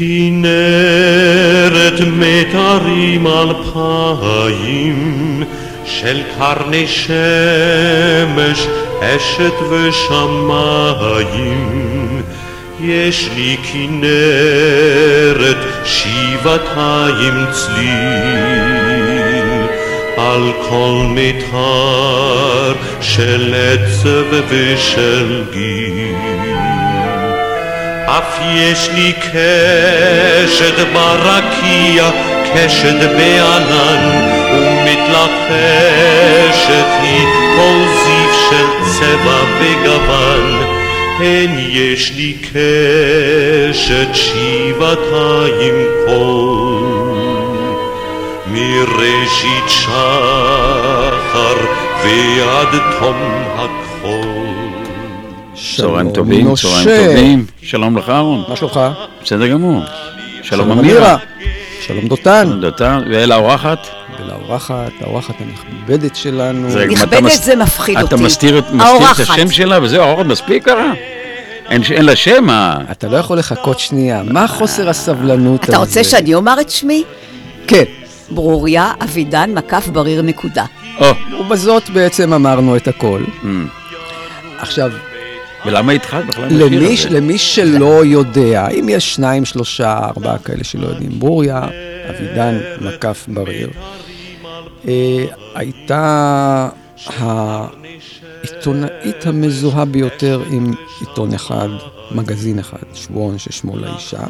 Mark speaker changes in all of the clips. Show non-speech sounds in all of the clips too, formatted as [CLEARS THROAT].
Speaker 1: לי כנרת מטרים אלפיים של קרני שמש, אשת ושמיים. יש לי כנרת שבעתיים צליל על כל מיתר של עצב ושל גיל. אף יש לי קשת ברקיע, קשת בענן, ומתלחשת היא כל זיו של צבע וגוון. הן יש לי קשת שבעתיים קול, מראשית שחר ועד תום הכל.
Speaker 2: צהריים טובים, צהריים טובים. שלום לך אהרון.
Speaker 3: מה שלומך?
Speaker 2: בסדר גמור. שלום
Speaker 3: אמירה. שלום דותן.
Speaker 2: דותן, ואל האורחת.
Speaker 3: ולאורחת, האורחת הנכבדת שלנו.
Speaker 2: אתה
Speaker 4: נכבדת זה מפחיד
Speaker 2: אתה
Speaker 4: אותי.
Speaker 2: מסתיר את מסתיר את. השם שלה וזהו, האורחת מספיק ככה? אין אין לה שם, אה?
Speaker 3: אתה לא יכול לחכות שנייה, מה חוסר הסבלנות הזה?
Speaker 4: אתה רוצה שאני אומר את שמי?
Speaker 3: כן.
Speaker 4: ברוריה אבידן מקף בריר נקודה.
Speaker 2: או,
Speaker 3: ובזאת בעצם אמרנו את הכל.
Speaker 2: mm.
Speaker 3: עכשיו,
Speaker 2: ולמה התחלת בכלל? עם השיר
Speaker 3: למי,
Speaker 2: הזה?
Speaker 3: למי שלא יודע, אם יש שניים, שלושה, ארבעה כאלה שלא יודעים, ברוריה, אבידן, מקף בריר, אה, הייתה העיתונאית המזוהה ביותר עם עיתון אחד, מגזין אחד, שבועון ששמו לאישה,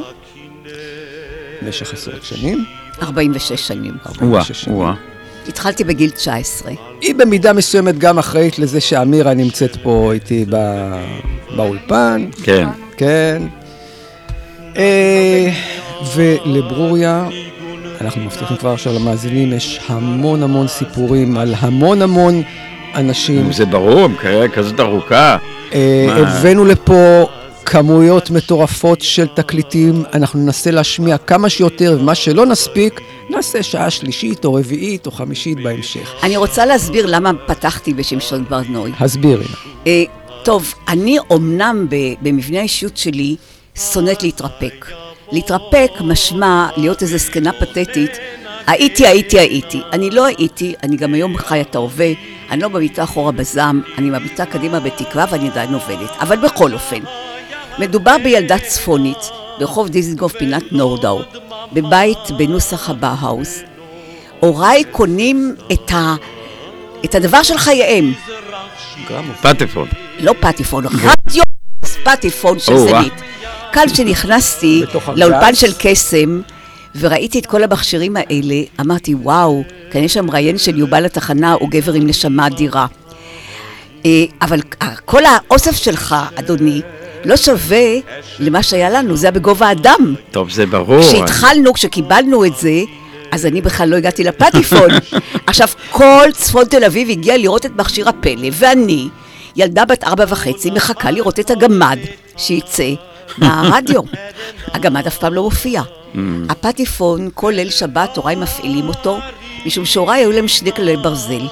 Speaker 3: במשך עשרות שנים.
Speaker 4: 46 שנים.
Speaker 2: וואה,
Speaker 3: 46 שנים.
Speaker 4: התחלתי בגיל 19.
Speaker 3: היא במידה מסוימת גם אחראית לזה שאמירה נמצאת פה איתי ב- באולפן,
Speaker 2: כן.
Speaker 3: כן. אה, ולברוריה, אנחנו מבטיחים כבר עכשיו למאזינים, יש המון המון סיפורים על המון המון אנשים.
Speaker 2: זה ברור, קריירה כזאת ארוכה.
Speaker 3: אה? הבאנו לפה כמויות מטורפות של תקליטים, אנחנו ננסה להשמיע כמה שיותר, ומה שלא נספיק, נעשה שעה שלישית או רביעית או חמישית בהמשך.
Speaker 4: אני רוצה להסביר למה פתחתי בשמשון ברנוי.
Speaker 3: הסבירי.
Speaker 4: אה, טוב, אני אומנם במבנה האישיות שלי שונאת להתרפק. להתרפק משמע להיות איזה זקנה פתטית. הייתי, הייתי, הייתי. אני לא הייתי, אני גם היום חיה את ההווה, אני לא מביטה אחורה בזעם, אני מביטה קדימה בתקווה ואני עדיין עובדת. אבל בכל אופן, מדובר בילדה צפונית ברחוב דיזנגוף פינת נורדאו, בבית בנוסח הבאהאוס. הוריי קונים את, ה... את הדבר של חייהם,
Speaker 2: פטפון.
Speaker 4: לא פטיפון, רדיו פטיפון של
Speaker 2: או,
Speaker 4: זנית. כאן כשנכנסתי? לאולפן של קסם, וראיתי את כל המכשירים האלה, אמרתי, וואו, כאן יש שם ראיין של יובל לתחנה, הוא גבר עם נשמה אדירה. אה, אבל כל האוסף שלך, אדוני, לא שווה למה שהיה לנו, זה היה בגובה אדם.
Speaker 2: טוב, זה ברור.
Speaker 4: כשהתחלנו, כשקיבלנו את זה, אז אני בכלל לא הגעתי לפטיפון. [LAUGHS] עכשיו, כל צפון תל אביב הגיע לראות את מכשיר הפלא, ואני, ילדה בת ארבע וחצי, מחכה לראות את הגמד שיצא מהרדיו. [LAUGHS] הגמד אף פעם לא מופיע. הפטיפון, כל ליל שבת הוריי מפעילים אותו, משום שהוריי היו להם שני כללי ברזל.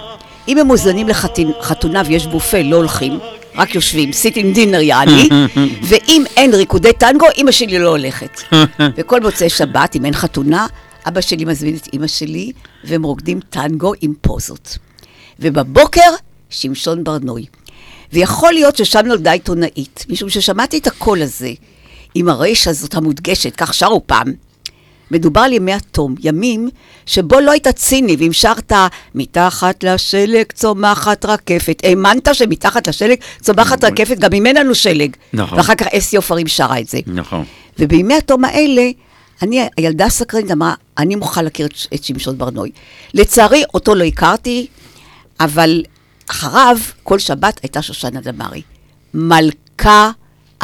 Speaker 4: אם הם מוזמנים לחתונה ויש בופה, לא הולכים, רק יושבים, sitting dinner יעני, [LAUGHS] ואם אין ריקודי טנגו, אימא שלי לא הולכת. [LAUGHS] וכל מוצאי שבת, אם אין חתונה, אבא שלי מזמין את אימא שלי, והם רוקדים טנגו עם פוזות. ובבוקר, שמשון ברנוי. ויכול להיות ששם נולדה עיתונאית, משום ששמעתי את הקול הזה, עם הרייש הזאת המודגשת, כך שרו פעם. מדובר על ימי התום, ימים שבו לא היית ציני ואם שרת מתחת לשלג צומחת רקפת. האמנת שמתחת לשלג צומחת
Speaker 2: נכון.
Speaker 4: רקפת, גם אם אין לנו שלג.
Speaker 2: נכון.
Speaker 4: ואחר כך אסי עופרים שרה את זה.
Speaker 2: נכון.
Speaker 4: ובימי התום האלה, אני, הילדה הסקרנית אמרה, אני מוכרחה להכיר את, את שמשון ברנוי. לצערי, אותו לא הכרתי, אבל אחריו, כל שבת הייתה שושנה דמארי. מלכה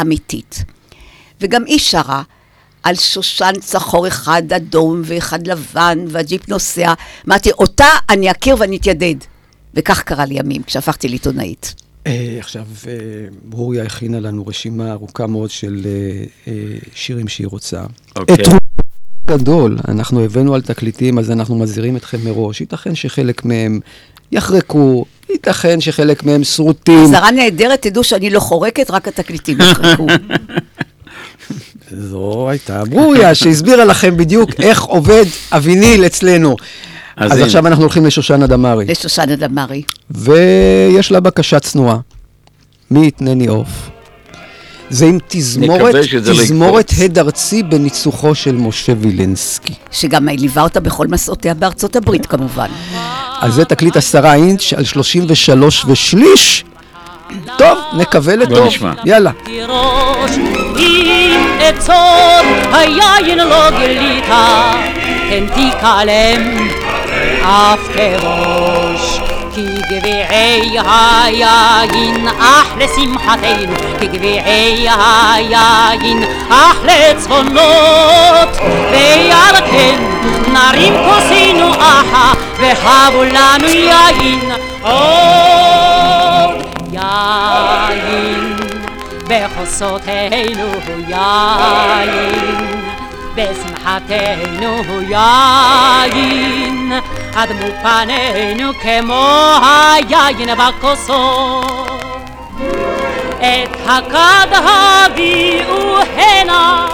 Speaker 4: אמיתית. וגם היא שרה על שושן צחור אחד אדום ואחד לבן, והג'יפ נוסע. אמרתי, אותה אני אכיר ואני אתיידד. וכך קרה לי ימים, כשהפכתי לעיתונאית.
Speaker 3: אה, עכשיו, אה, ברוריה הכינה לנו רשימה ארוכה מאוד של אה, שירים שהיא רוצה.
Speaker 2: אוקיי.
Speaker 3: את גדול אנחנו הבאנו על תקליטים, אז אנחנו מזהירים אתכם מראש. ייתכן שחלק מהם יחרקו, ייתכן שחלק מהם שרוטים.
Speaker 4: זרה נהדרת, תדעו שאני לא חורקת, רק התקליטים יחרקו. [LAUGHS]
Speaker 3: זו הייתה ברוריה, שהסבירה לכם בדיוק איך עובד הוויניל אצלנו.
Speaker 2: אז
Speaker 3: אז. עכשיו אנחנו הולכים לשושנה דמארי,
Speaker 4: לשושנה דמארי.
Speaker 3: ויש לה בקשה צנועה. מי יתנני עוף? זה עם תזמורת,
Speaker 2: לא
Speaker 3: תזמורת. הד ארצי בניצוחו של משה וילנסקי.
Speaker 4: שגם ליווה אותה בכל מסעותיה בארצות הברית כמובן.
Speaker 3: אז זה תקליט עשרה אינץ' על 33 ושליש. טוב, נקווה לטוב.
Speaker 2: נשמע.
Speaker 3: יאללה.
Speaker 5: עצות היין לא גילית, כן תיכלם אף תבוש. כי גביעי היין אך לשמחתנו, כי גביעי היין אך לצפונות, ועל כן נרים כוסינו אחה, והבו לנו יין בחוסותינו יין, בשמחתנו יין, אדמו פנינו כמו היין בכוסות. את הכד הביאו הנה,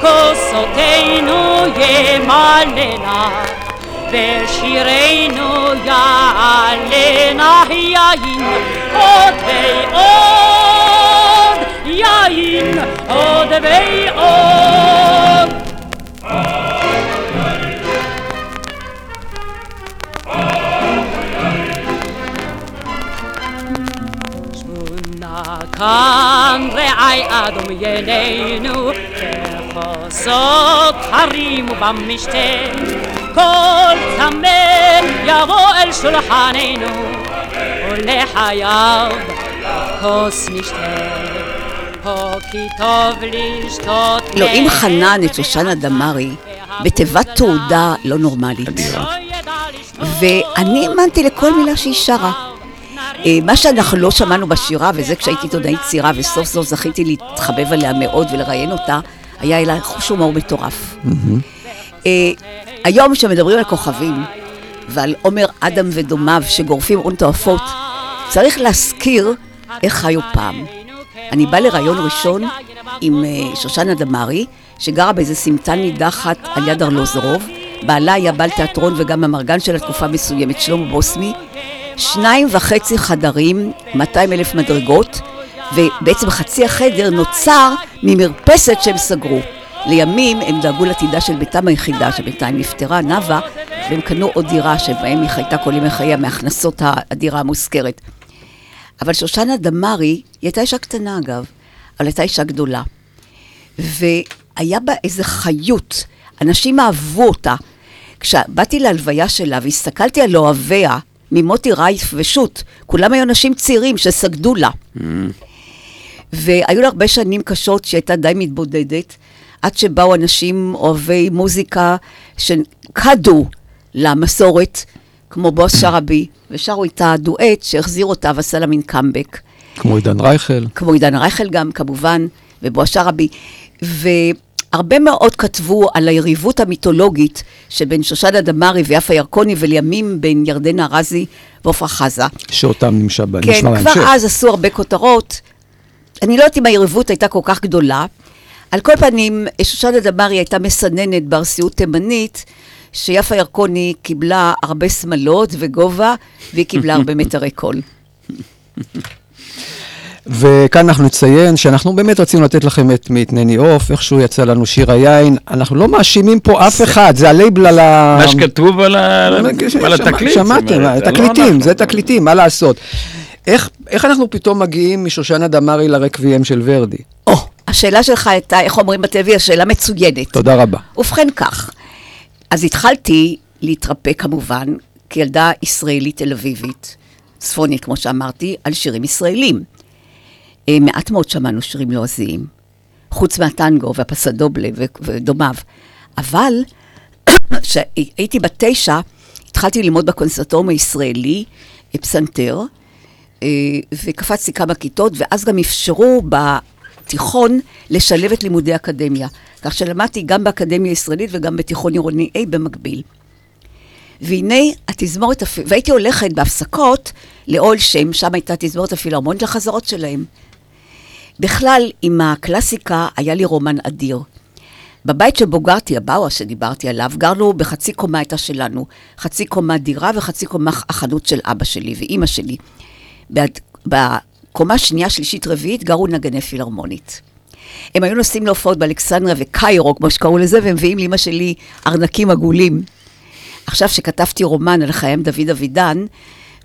Speaker 5: כוסותינו ימלאנה, ושירנו יעלנה יין, עוד ועוד ya yin o de vei o o kan re ay adum yenenu fa sot harim bam mishteh kol tamen yavo el sulhanenu ol hayat kos mishteh פה כי טוב לשתות
Speaker 4: לא, אם חנן את שושנה דמארי בתיבת תעודה לא נורמלית. ואני האמנתי לכל מילה שהיא שרה. אה, מה שאנחנו לא שמענו בשירה, וזה כשהייתי עיתונאית צעירה, וסוף סוף זכיתי להתחבב עליה מאוד ולראיין אותה, היה אלה חוש הומור מטורף. אה, היום כשמדברים על כוכבים, ועל עומר אדם ודומיו שגורפים הון תועפות, צריך להזכיר איך חיו פעם. אני באה לראיון ראשון עם אה, שושנה דמארי, שגרה באיזה סמטה נידחת על יד ארלוזורוב. בעלה היה בעל תיאטרון וגם המרגן של התקופה מסוימת, שלמה בוסמי. שניים וחצי חדרים, 200 אלף מדרגות, ובעצם חצי החדר נוצר ממרפסת שהם סגרו. לימים הם דאגו לעתידה של ביתם היחידה, שבינתיים נפטרה, נאוה, והם קנו עוד דירה שבהם היא חייתה כל ימי חייה מהכנסות הדירה המושכרת. אבל שושנה דמארי, היא הייתה אישה קטנה אגב, אבל הייתה אישה גדולה. והיה בה איזה חיות, אנשים אהבו אותה. כשבאתי להלוויה שלה והסתכלתי על אוהביה, ממוטי רייף ושות', כולם היו אנשים צעירים שסגדו לה. והיו לה הרבה שנים קשות שהיא הייתה די מתבודדת, עד שבאו אנשים אוהבי מוזיקה שקדו למסורת, כמו בועז שרעבי, ושרו איתה דואט שהחזיר אותה ועשה לה מין קאמבק.
Speaker 3: כמו עידן רייכל.
Speaker 4: כמו עידן רייכל גם, כמובן, ובועז שרעבי. הרבה מאוד כתבו על היריבות המיתולוגית שבין שושנה דמארי ויפה ירקוני, ולימים בין ירדנה ארזי ועפרה חזה.
Speaker 3: שאותם נשמע
Speaker 4: כן,
Speaker 3: בהמשך.
Speaker 4: כבר אז עשו הרבה כותרות. אני לא יודעת אם היריבות הייתה כל כך גדולה. על כל פנים, שושנה דמארי הייתה מסננת בארסיות תימנית, שיפה ירקוני קיבלה הרבה שמלות וגובה, והיא קיבלה הרבה [LAUGHS] מיתרי קול.
Speaker 3: וכאן אנחנו נציין שאנחנו באמת רצינו לתת לכם את מתנני עוף, איכשהו יצא לנו שיר היין. אנחנו לא מאשימים פה אף אחד, זה הלייבל על ה...
Speaker 2: מה שכתוב על ה- על התקליט.
Speaker 3: שמעתם,
Speaker 2: לא
Speaker 3: תקליטים. זה תקליטים, מה לעשות. איך איך אנחנו פתאום מגיעים משושנה דמארי לרקביהם של ורדי?
Speaker 4: או, השאלה שלך הייתה, איך אומרים בטלוויזיה, שאלה מצוינת.
Speaker 3: תודה רבה.
Speaker 4: ובכן כך, אז התחלתי להתרפא כמובן, כילדה ישראלית תל אביבית, צפונית כמו שאמרתי, על שירים ישראלים. אה, מעט מאוד שמענו שירים לועזיים, חוץ מהטנגו והפסדובלה ודומיו. אבל [COUGHS] כשהייתי בת תשע, התחלתי ללמוד בקונסרטורום הישראלי פסנתר, אה, וקפצתי כמה כיתות, ואז גם אפשרו בתיכון לשלב את לימודי אקדמיה. כך שלמדתי גם באקדמיה הישראלית וגם בתיכון עירוני A במקביל. והנה התזמורת, והייתי הולכת בהפסקות לאוהל שם, שם הייתה תזמורת הפילהרמונית לחזרות שלהם. בכלל, עם הקלאסיקה היה לי רומן אדיר. בבית שבו גרתי, הבאווה שדיברתי עליו, גרנו בחצי קומה הייתה שלנו. חצי קומה דירה וחצי קומה החנות של אבא שלי ואימא שלי. בקומה שנייה, שלישית, רביעית, גרו נגני פילהרמונית. הם היו נוסעים להופעות באלכסנדריה וקיירו, כמו שקראו לזה, והם מביאים לאמא שלי ארנקים עגולים. עכשיו שכתבתי רומן על חיים דוד אבידן,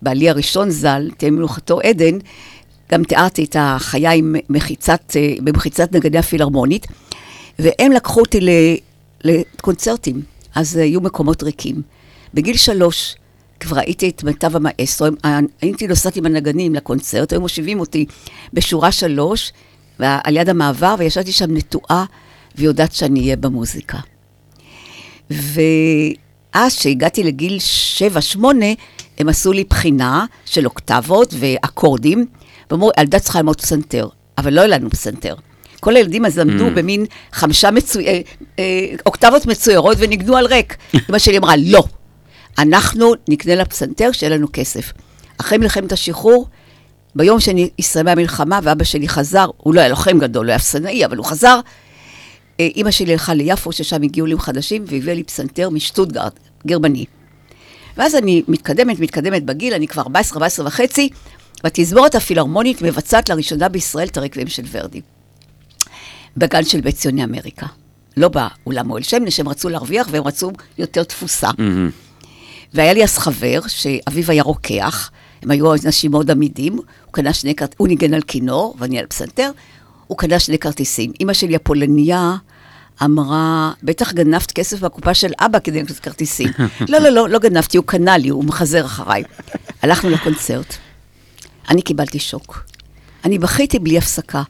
Speaker 4: בעלי הראשון ז"ל, תהיה מנוחתו עדן, גם תיארתי את החיה עם מחיצת, אה, במחיצת נגני הפילהרמונית, והם לקחו אותי לקונצרטים, אז היו מקומות ריקים. בגיל שלוש כבר ראיתי את מיטב המאסטרו, הם- הייתי נוסעת עם הנגנים לקונצרט, היו מושיבים אותי בשורה שלוש, על יד המעבר, וישבתי שם נטועה, ויודעת שאני אהיה במוזיקה. ואז, כשהגעתי לגיל 7-8, הם עשו לי בחינה של אוקטבות ואקורדים, ואמרו, ילדה צריכה ללמוד פסנתר, אבל לא היה לנו פסנתר. כל הילדים אז למדו במין חמשה מצוי... אה, אה, אוקטבות מצוירות וניגנו על ריק. [LAUGHS] אמא שלי אמרה, לא, אנחנו נקנה לה פסנתר כשיהיה לנו כסף. אחרי מלחמת השחרור, ביום שהסתיימה המלחמה ואבא שלי חזר, הוא לא היה לוחם גדול, לא היה אפסנאי, אבל הוא חזר, אה, אימא שלי הלכה ליפו, ששם הגיעו עולים חדשים, והביאה לי פסנתר משטוטגרד, גרמני. ואז אני מתקדמת, מתקדמת בגיל, אני כבר 14, 14 וחצי, והתזמורת הפילהרמונית מבצעת לראשונה בישראל את הרקבים של ורדי. בגן של בית ציוני אמריקה. לא באולם אוהל שם, שהם רצו להרוויח והם רצו יותר תפוסה. והיה לי אז חבר, שאביו היה רוקח, הם היו אנשים מאוד עמידים, הוא קנה שני כרטיסים, הוא ניגן על כינור ואני על פסנתר, הוא קנה שני כרטיסים. אימא שלי הפולניה אמרה, בטח גנבת כסף מהקופה של אבא כדי לקנות כרטיסים. [LAUGHS] לא, לא, לא, לא גנבתי, הוא קנה לי, הוא מחזר אחריי. הלכנו לקונצרט. אני קיבלתי שוק. אני בכיתי בלי הפסקה.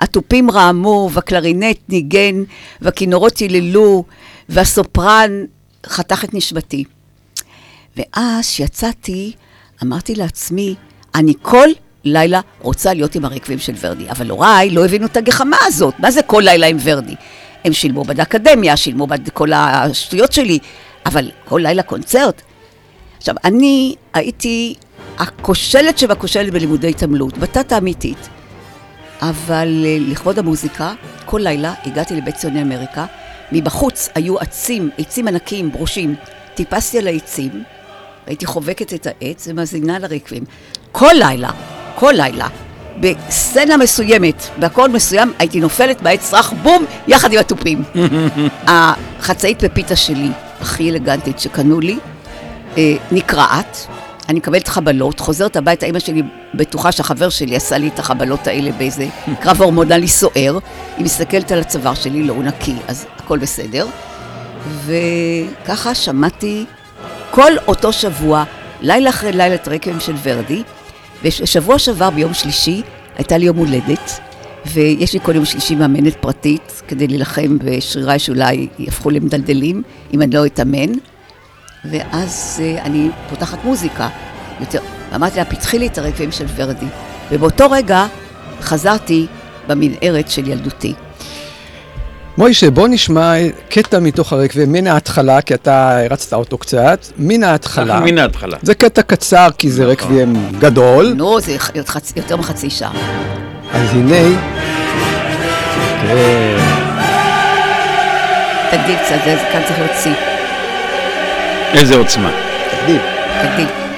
Speaker 4: התופים רעמו, והקלרינט ניגן, והכינורות היללו, והסופרן חתך את נשמתי. ואז כשיצאתי, אמרתי לעצמי, אני כל לילה רוצה להיות עם הרקבים של ורדי. אבל הוריי לא הבינו את הגחמה הזאת. מה זה כל לילה עם ורדי? הם שילמו בעד האקדמיה, שילמו בעד כל השטויות שלי, אבל כל לילה קונצרט? עכשיו, אני הייתי הכושלת שבכושלת בלימודי התעמלות, בתת האמיתית. אבל אה, לכבוד המוזיקה, כל לילה הגעתי לבית ציוני אמריקה, מבחוץ היו עצים, עצים ענקיים, ברושים. טיפסתי על העצים, הייתי חובקת את העץ ומאזינה לרקבים. כל לילה, כל לילה, בסצנה מסוימת, באקורד מסוים, הייתי נופלת בעץ רך, בום, יחד עם התופים. [LAUGHS] החצאית פפיטה שלי, הכי אלגנטית שקנו לי, אה, נקרעת, אני מקבלת חבלות, חוזרת הביתה, אימא שלי בטוחה שהחבר שלי עשה לי את החבלות האלה באיזה [LAUGHS] קרב הורמונלי סוער, היא מסתכלת על הצוואר שלי, לא, הוא נקי, אז הכל בסדר. וככה שמעתי כל אותו שבוע, לילה אחרי לילה, את רקבים של ורדי, ושבוע שעבר ביום שלישי הייתה לי יום הולדת, ויש לי כל יום שלישי מאמנת פרטית, כדי להילחם בשריריי שאולי יהפכו למדלדלים, אם אני לא אתאמן. ואז uh, אני פותחת מוזיקה. יותר, ואמרתי לה, פתחי לי את הרקבים של ורדי. ובאותו רגע חזרתי במנהרת של ילדותי.
Speaker 3: מוישה, בוא נשמע קטע מתוך הרקבים, מן ההתחלה, כי אתה הרצת אותו קצת, מן ההתחלה.
Speaker 2: מן ההתחלה.
Speaker 3: זה קטע קצר, כי זה רקבים גדול.
Speaker 4: נו, זה יותר מחצי שעה.
Speaker 3: אז הנה... כן.
Speaker 4: תגדיל קצת, כאן צריך להוציא.
Speaker 2: איזה עוצמה.
Speaker 3: תקדיל.
Speaker 4: תגדיל.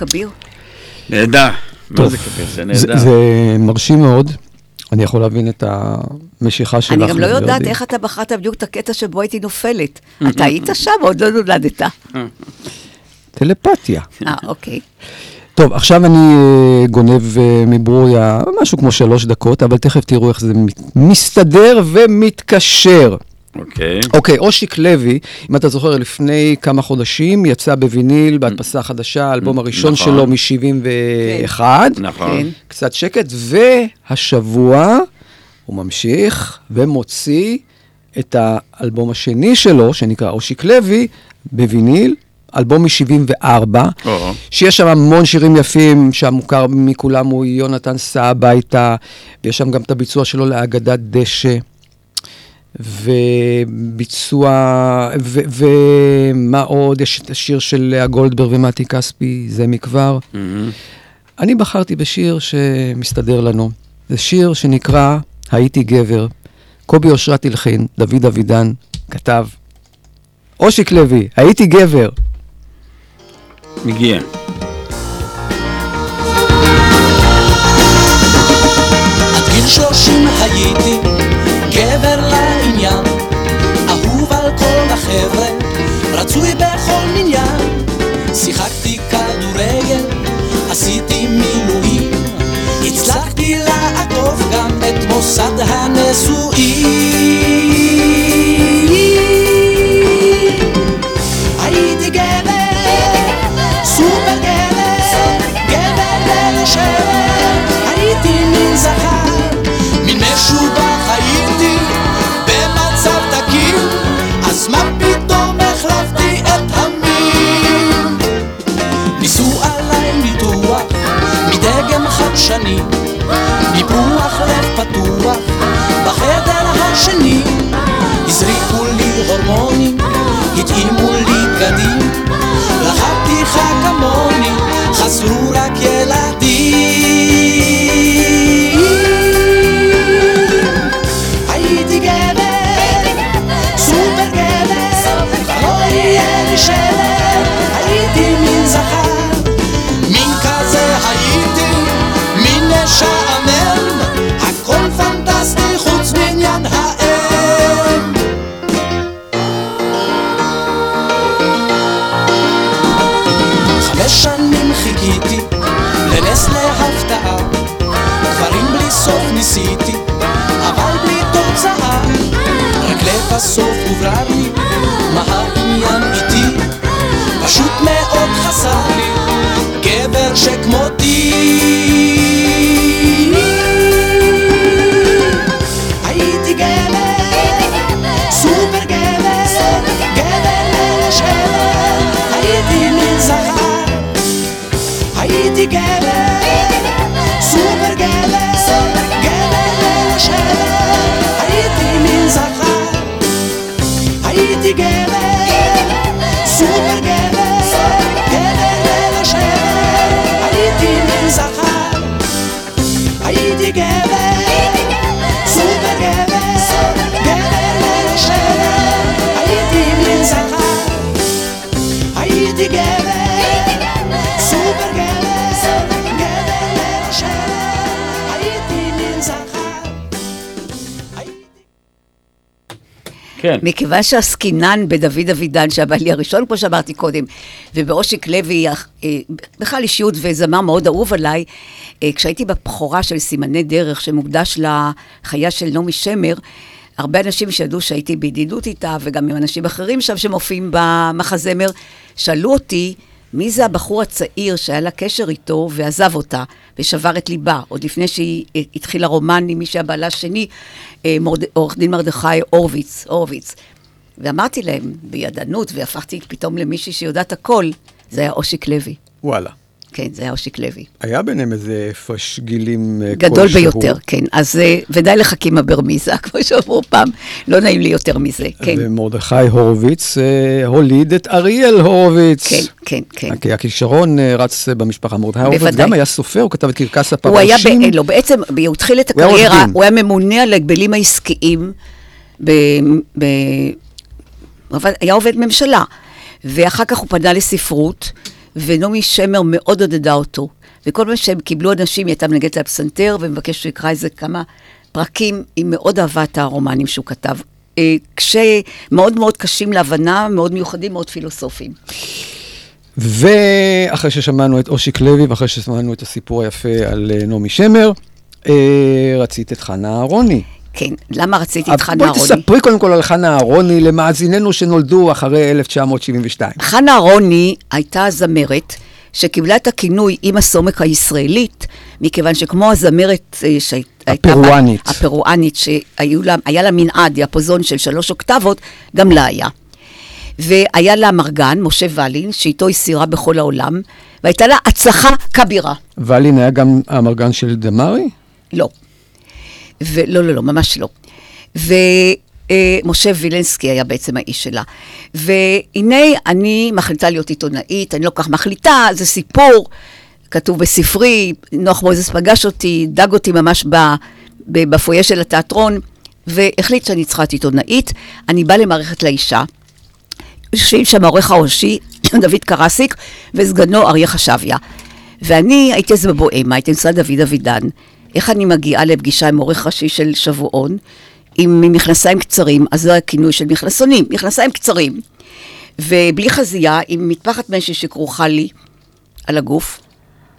Speaker 4: כביר.
Speaker 2: נהדר. מה זה כביר? זה נהדר.
Speaker 3: זה מרשים מאוד. אני יכול להבין את המשיכה שלך.
Speaker 4: אני גם לא יודעת. איך אתה בחרת בדיוק את הקטע שבו הייתי נופלת. [LAUGHS] אתה היית שם, עוד לא נולדת. [LAUGHS]
Speaker 3: טלפתיה.
Speaker 4: אה, אוקיי.
Speaker 3: טוב, עכשיו אני אה, גונב אה, מברוריה משהו כמו שלוש דקות, אבל תכף תראו איך זה מסתדר ומתקשר.
Speaker 2: אוקיי.
Speaker 3: אוקיי, אושיק לוי, אם אתה זוכר, לפני כמה חודשים יצא בוויניל בהדפסה חדשה, האלבום הראשון
Speaker 2: נכון.
Speaker 3: שלו מ-71.
Speaker 2: נכון.
Speaker 4: כן.
Speaker 3: קצת שקט, והשבוע הוא ממשיך ומוציא את האלבום השני שלו, שנקרא אושיק לוי, בוויניל, אלבום מ-74,
Speaker 2: או.
Speaker 3: שיש שם המון שירים יפים, שהמוכר מכולם הוא יונתן סע הביתה, ויש שם גם את הביצוע שלו לאגדת דשא. וביצוע, ו- ומה עוד? יש את השיר של לאה גולדברג ומתי כספי, זה מכבר.
Speaker 2: מהמם.
Speaker 3: אני בחרתי בשיר שמסתדר לנו. זה שיר שנקרא הייתי גבר. קובי אושרת הלחין, דוד אבידן כתב. אושיק לוי, הייתי גבר.
Speaker 2: מגיע.
Speaker 6: עד גיל שלושים הייתי גבר לעניין, אהוב על כל החבר'ה, רצוי בכל מניין. שיחקתי כדורגל, עשיתי מילואים, הצלחתי לעקוף גם את מוסד הנישואים. חדשני, ניפוח לב פתוח, בחדר השני, הזריקו לי הורמונים, התאימו לי בגדים, לחתיכה כמוני, חסרו רק ילדים.
Speaker 4: מכיוון שעסקינן בדוד אבידן, שהיה בעלי הראשון, כמו שאמרתי קודם, ובאושיק לוי, אה, בכלל אישיות וזמר מאוד אהוב עליי, אה, כשהייתי בבכורה של סימני דרך, שמוקדש לחייה של נעמי שמר, הרבה אנשים שידעו שהייתי בידידות איתה, וגם עם אנשים אחרים שם שמופיעים במחזמר, שאלו אותי, מי זה הבחור הצעיר שהיה לה קשר איתו ועזב אותה ושבר את ליבה, עוד לפני שהיא אה, התחילה רומן עם מי שהיה בעלה מורד- עורך דין מרדכי הורוביץ, הורוביץ. ואמרתי להם בידענות, והפכתי פתאום למישהי שיודעת הכל, זה היה אושיק לוי.
Speaker 3: וואלה.
Speaker 4: כן, זה היה אושיק לוי.
Speaker 3: היה ביניהם איזה הפרש גילים אה,
Speaker 4: גדול
Speaker 3: כלשהו.
Speaker 4: ביותר, כן. אז, אה, ודי לחכימה ברמיזה, [LAUGHS] כמו שאמרו פעם, לא נעים לי יותר מזה, כן.
Speaker 3: ומרדכי הורוביץ אה, הוליד את אריאל הורוביץ.
Speaker 4: כן, כן, כן.
Speaker 3: כי הכישרון רץ במשפחה. מרדכי הורוביץ
Speaker 4: בוודאי.
Speaker 3: גם היה סופר, הוא כתב את קרקס הפרשים.
Speaker 4: הוא היה, ב, לא, בעצם, הוא התחיל את הקריירה. הוא היה ממונה על ההגבלים העסקיים, ב, ב, היה עובד ממשלה, ואחר כך הוא פנה לספרות, ונעמי שמר מאוד עודדה אותו, וכל פעם שהם קיבלו אנשים, היא הייתה מנגנת על הפסנתר, ומבקש שהוא יקרא איזה כמה פרקים, היא מאוד אהבה את הרומנים שהוא כתב. אה, כשמאוד מאוד קשים להבנה, מאוד מיוחדים, מאוד פילוסופיים.
Speaker 3: ואחרי ששמענו את אושיק לוי, ואחרי ששמענו את הסיפור היפה על אה, נעמי שמר, אה, רצית את חנה אהרוני.
Speaker 4: כן, למה רציתי את חנה
Speaker 3: בואי
Speaker 4: אהרוני?
Speaker 3: תספרי קודם כל על חנה אהרוני למאזיננו שנולדו אחרי 1972.
Speaker 4: חנה רוני הייתה זמרת שקיבלה את הכינוי אימא סומק הישראלית, מכיוון שכמו הזמרת אה, שהייתה...
Speaker 3: הפרואנית.
Speaker 4: הפרואנית, שהיה לה, מנעד, דיאפוזון של שלוש אוקטבות, גם לה היה. והיה לה מרגן, משה ולין, שאיתו היא סיירה בכל העולם, והייתה לה הצלחה כבירה.
Speaker 3: ולין היה גם המרגן של דמארי?
Speaker 4: לא. ולא, לא, לא, ממש לא. ומשה וילנסקי היה בעצם האיש שלה. והנה אני מחליטה להיות עיתונאית, אני לא כל כך מחליטה, זה סיפור, כתוב בספרי, נוח מוזס פגש אותי, דג אותי ממש בפויה של התיאטרון, והחליט שאני צריכה להיות עיתונאית. אני באה למערכת לאישה, יושבים שם העורך הראשי, [COUGHS] דוד קרסיק, וסגנו אריה חשביה. ואני הייתי אז בבוהמה, הייתי אצל דוד אבידן. איך אני מגיעה לפגישה עם עורך ראשי של שבועון, עם מכנסיים קצרים, אז זה הכינוי של מכנסונים, מכנסיים קצרים. ובלי חזייה, עם מטפחת משי שכרוכה לי על הגוף,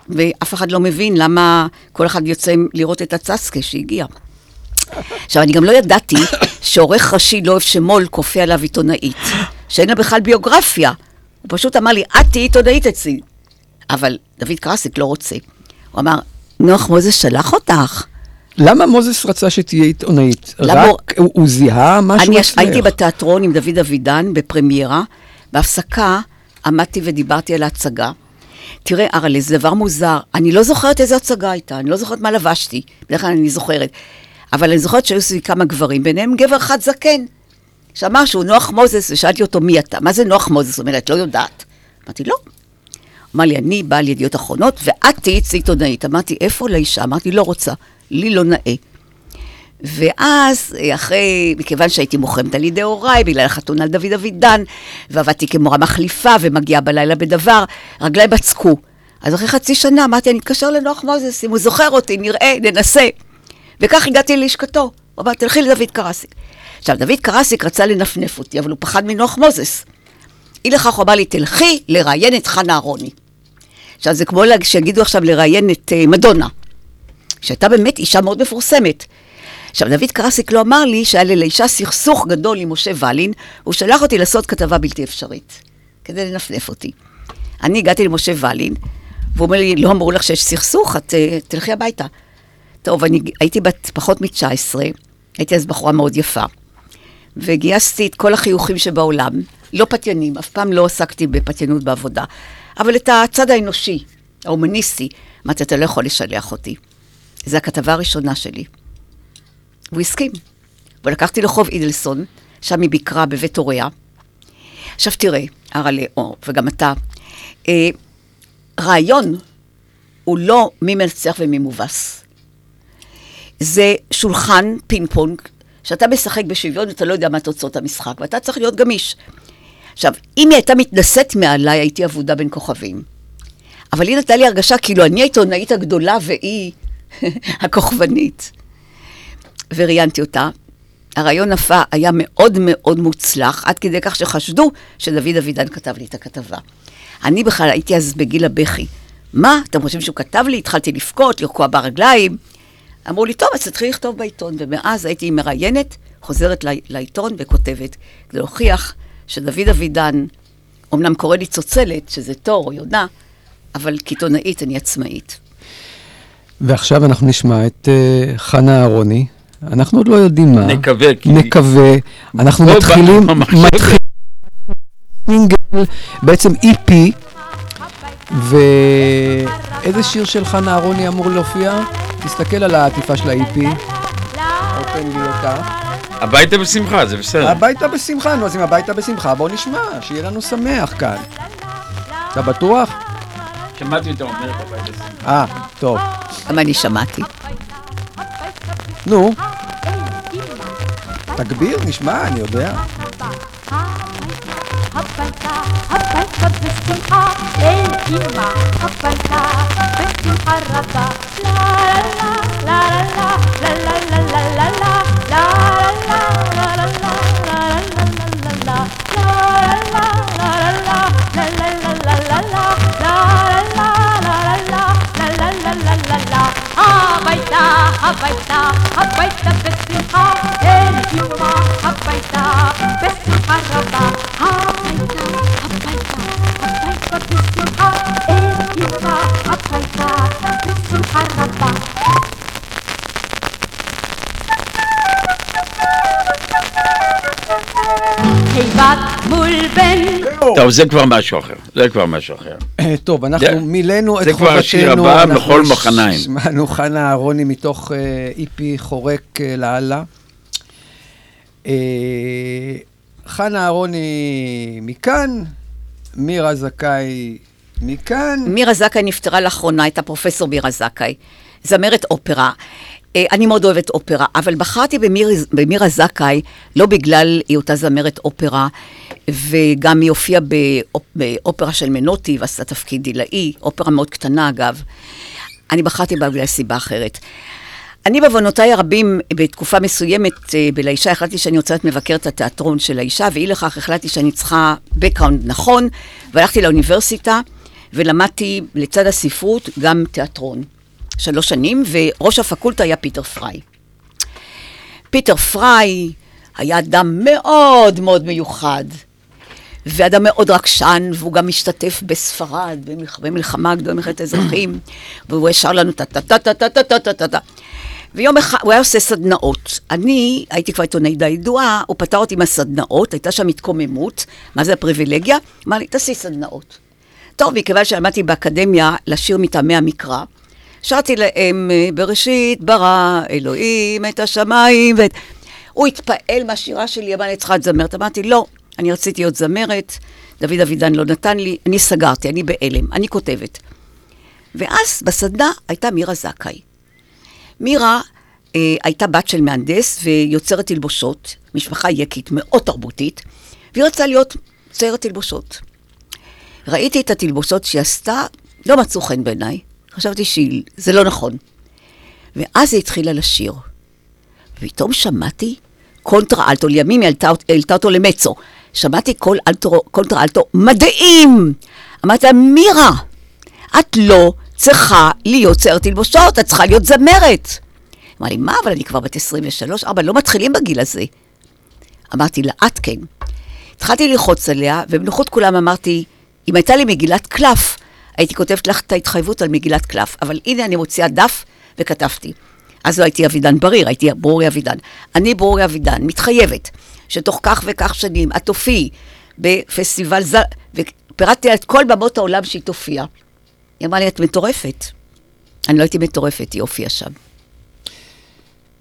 Speaker 4: ואף אחד לא מבין למה כל אחד יוצא לראות את הצסקה שהגיע. עכשיו, אני גם לא ידעתי שעורך ראשי לא אוהב שמו"ל כופה עליו עיתונאית, שאין לה בכלל ביוגרפיה. הוא פשוט אמר לי, את תהיי עיתונאית אצלי. אבל דוד קרסיק לא רוצה. הוא אמר, נוח מוזס שלח אותך.
Speaker 3: למה מוזס רצה שתהיה עיתונאית?
Speaker 4: למה
Speaker 3: רק הוא הוא זיהה משהו
Speaker 4: אני
Speaker 3: אצלך?
Speaker 4: הייתי בתיאטרון עם דוד אבידן בפרמיירה, בהפסקה עמדתי ודיברתי על ההצגה. תראה, אראלה, זה דבר מוזר. אני לא זוכרת איזו הצגה הייתה, אני לא זוכרת מה לבשתי. בדרך כלל אני זוכרת. אבל אני זוכרת שהיו סביבי כמה גברים, ביניהם גבר אחד זקן, שאמר שהוא נוח מוזס, ושאלתי אותו, מי אתה? מה זה נוח מוזס? הוא אומר, את לא יודעת. אמרתי, לא. אמר לי, אני באה לידיעות אחרונות, ואת תהיי עיתונאית. אמרתי, איפה לאישה? אמרתי, לא רוצה, לי לא נאה. ואז, אחרי, מכיוון שהייתי מוחרמת על ידי הוריי, בגלל החתונה על דוד אבידן, ועבדתי כמורה מחליפה, ומגיעה בלילה בדבר, רגליי בצקו. אז אחרי חצי שנה אמרתי, אני אתקשר לנוח מוזס, אם הוא זוכר אותי, נראה, ננסה. וכך הגעתי ללשכתו. הוא אמר, תלכי לדוד קרסיק. עכשיו, דוד קרסיק רצה לנפנף אותי, אבל הוא פחד מנוח מוזס. אי לכך הוא אמר לי, תלכי לראיין את חנה אהרוני. עכשיו, זה כמו שיגידו עכשיו לראיין את uh, מדונה, שהייתה באמת אישה מאוד מפורסמת. עכשיו, דוד קרסיק לא אמר לי שהיה לי לאישה סכסוך גדול עם משה ולין, הוא שלח אותי לעשות כתבה בלתי אפשרית, כדי לנפנף אותי. אני הגעתי למשה ולין, והוא אומר לי, לא אמרו לך שיש סכסוך, את אה, תלכי הביתה. טוב, אני הייתי בת פחות מ-19, הייתי אז בחורה מאוד יפה, וגייסתי את כל החיוכים שבעולם, לא פתיינים, אף פעם לא עסקתי בפתיינות בעבודה, אבל את הצד האנושי, ההומניסטי, אמרתי, אתה לא יכול לשלח אותי. זו הכתבה הראשונה שלי. והוא הסכים. ולקחתי לחוב אידלסון, שם היא ביקרה בבית הוריה. עכשיו תראה, הרלה, או, וגם אתה, אה, רעיון הוא לא מי מנצח ומי מובס. זה שולחן פינג פונג, שאתה משחק בשוויון ואתה לא יודע מה תוצאות המשחק, ואתה צריך להיות גמיש. עכשיו, אם היא הייתה מתנשאת מעליי, הייתי אבודה בין כוכבים. אבל היא נתנה לי הרגשה כאילו אני העיתונאית הגדולה והיא [LAUGHS] הכוכבנית. וראיינתי אותה. הרעיון נפא היה מאוד מאוד מוצלח, עד כדי כך שחשדו שדוד אבידן כתב לי את הכתבה. אני בכלל הייתי אז בגיל הבכי. מה, אתם חושבים שהוא כתב לי? התחלתי לבכות, לרקוע ברגליים. אמרו לי, טוב, אז תתחילי לכתוב בעיתון. ומאז הייתי מראיינת, חוזרת לעיתון וכותבת, כדי להוכיח שדוד אבידן, אמנם קורא לי צוצלת, שזה תור או יונה, אבל כעיתונאית אני עצמאית.
Speaker 3: ועכשיו אנחנו נשמע את uh, חנה אהרוני. אנחנו עוד לא יודעים מה.
Speaker 2: נקווה. כי...
Speaker 3: נקווה. אנחנו מתחילים... מתחילים... בעצם EP, ואיזה שיר של חנה אהרוני אמור להופיע? תסתכל על העטיפה של ה-EP. אופן לי אותה.
Speaker 2: הביתה בשמחה, זה בסדר.
Speaker 3: הביתה בשמחה, נו, אז אם הביתה בשמחה, בואו נשמע, שיהיה לנו שמח כאן. אתה בטוח?
Speaker 2: שמעתי אותה אומרת הביתה בשמחה.
Speaker 3: אה, טוב.
Speaker 4: גם אני שמעתי.
Speaker 3: נו. תגביר, נשמע, אני יודע. הביתה בשמחה, אין אמא, הביתה בשמחה רבה. לה לה לה לה לה לה לה לה לה לה Abaita, abaita, besiha, el yuma, abaita, besiha raba, abaita, abaita, abaita, besiha, el yuma, abaita, besiha raba.
Speaker 2: טוב, זה כבר משהו אחר, זה כבר משהו אחר.
Speaker 3: אה, טוב, אנחנו מילאנו את
Speaker 2: חובתנו. זה כבר השיר הבא, בכל מחניים.
Speaker 3: שמענו חנה אהרוני מתוך איפי אה, חורק אה, לאללה. חנה אהרוני מכאן, מירה זכאי מכאן.
Speaker 4: מירה זכאי נפטרה לאחרונה, הייתה פרופסור מירה זכאי. זמרת אופרה. אה, אני מאוד אוהבת אופרה, אבל בחרתי במיר, במירה זכאי, לא בגלל היותה זמרת אופרה, וגם היא הופיעה באופ, באופרה של מנוטי ועשתה תפקיד עילאי, אופרה מאוד קטנה אגב. אני בחרתי בה בגלל סיבה אחרת. אני בעוונותיי הרבים, בתקופה מסוימת אה, בלאישה, החלטתי שאני רוצה להיות מבקרת התיאטרון של לאישה, ואי לכך החלטתי שאני צריכה background נכון, והלכתי לאוניברסיטה ולמדתי לצד הספרות גם תיאטרון. שלוש שנים, וראש הפקולטה היה פיטר פריי. פיטר פריי היה אדם מאוד מאוד מיוחד, ואדם מאוד רגשן, והוא גם משתתף בספרד, במלחמה הגדולה, במלחמת האזרחים, [CLEARS THROAT] והוא שר לנו טה-טה-טה-טה-טה-טה-טה. ויום אחד, הוא היה עושה סדנאות. אני הייתי כבר עיתונאי די ידועה, הוא פתר אותי עם הסדנאות, הייתה שם התקוממות, מה זה הפריבילגיה? אמר לי, תעשי סדנאות. טוב, מכיוון שלמדתי באקדמיה לשיר מטעמי המקרא, שרתי להם אה, בראשית ברא אלוהים את השמיים ואת... הוא התפעל מהשירה שלי, אמר לי, צריכה להיות זמרת. אמרתי, לא, אני רציתי להיות זמרת, דוד אבידן לא נתן לי, אני סגרתי, אני בהלם, אני כותבת. ואז בסדנה הייתה מירה זכאי. מירה אה, הייתה בת של מהנדס ויוצרת תלבושות, משפחה יקית מאוד תרבותית, והיא רצתה להיות ציירת תלבושות. ראיתי את התלבושות שהיא עשתה, לא מצאו חן בעיניי. חשבתי שזה לא נכון. ואז היא התחילה לשיר. ופתאום שמעתי קונטרה אלטו, לימים היא העלתה, העלתה אותו למצו. שמעתי קול אלטו, קונטרה אלטו מדהים! אמרתי לה, מירה, את לא צריכה להיות ציירת תלבושות, את צריכה להיות זמרת. אמרה לי, מה, אבל אני כבר בת 23, ארבע, לא מתחילים בגיל הזה. אמרתי לה, את כן. התחלתי ללחוץ עליה, ובנוכחות כולם אמרתי, אם הייתה לי מגילת קלף, הייתי כותבת לך את ההתחייבות על מגילת קלף. אבל הנה אני מוציאה דף וכתבתי. אז לא הייתי אבידן בריר, הייתי ברורי אבידן. אני ברורי אבידן, מתחייבת, שתוך כך וכך שנים את תופיעי בפסטיבל ז... ופירטתי לה את כל במות העולם שהיא תופיע. היא אמרה לי, את מטורפת. אני לא הייתי מטורפת, היא הופיעה שם.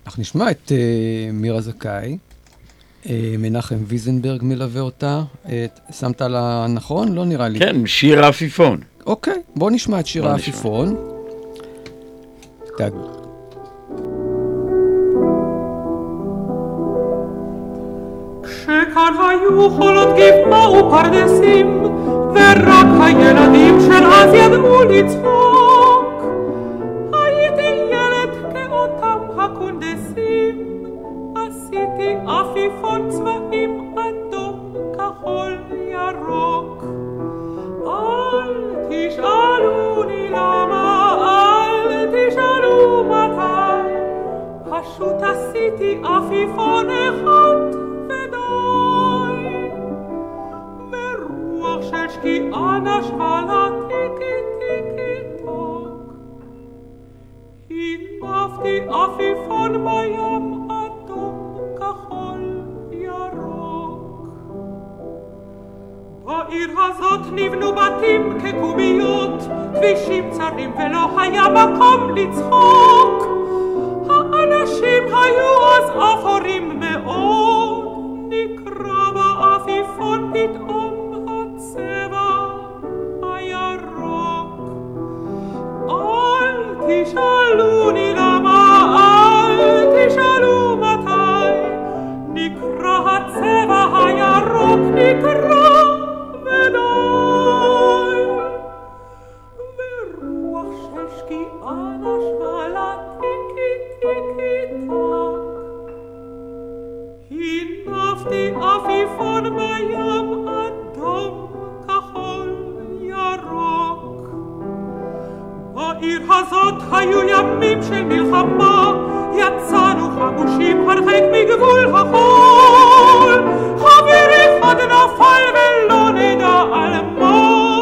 Speaker 3: אנחנו נשמע את uh, מירה זכאי. Uh, מנחם ויזנברג מלווה אותה. Uh, שמת לה נכון? לא נראה לי.
Speaker 2: כן, שיר העפיפון.
Speaker 3: אוקיי, בוא נשמע את שיר. העפיפון.
Speaker 7: שכאן היו חולות גבעה ופרדסים, ורק הילדים של אז ידעו לצחוק. הייתי ילד כאותם הקונדסים, עשיתי עפיפון צבעים אדום, כחול, ירוק. אל תשאלוני למה, אל תשאלו מתי, פשוט עשיתי עפיפון אחד ודי. ורוח של שקיעה נשבה לה טיקי טיקי טוק. הנפתי עפיפון בים בעיר הזאת נבנו בתים כקומיות, כבישים צרים ולא היה מקום לצחוק. האנשים היו אז אפורים הזאת היו ימים של מלחמה, יצאנו חמושים הרחק מגבול החול. חבר אחד נפל ולא נדע על מה.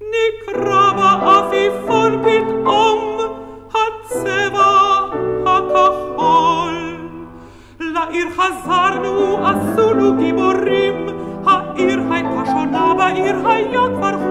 Speaker 7: נקרא בעפיפון פתאום הצבע הכחול. לעיר חזרנו, עשונו גיבורים, העיר הייתה שונה, בעיר היה כבר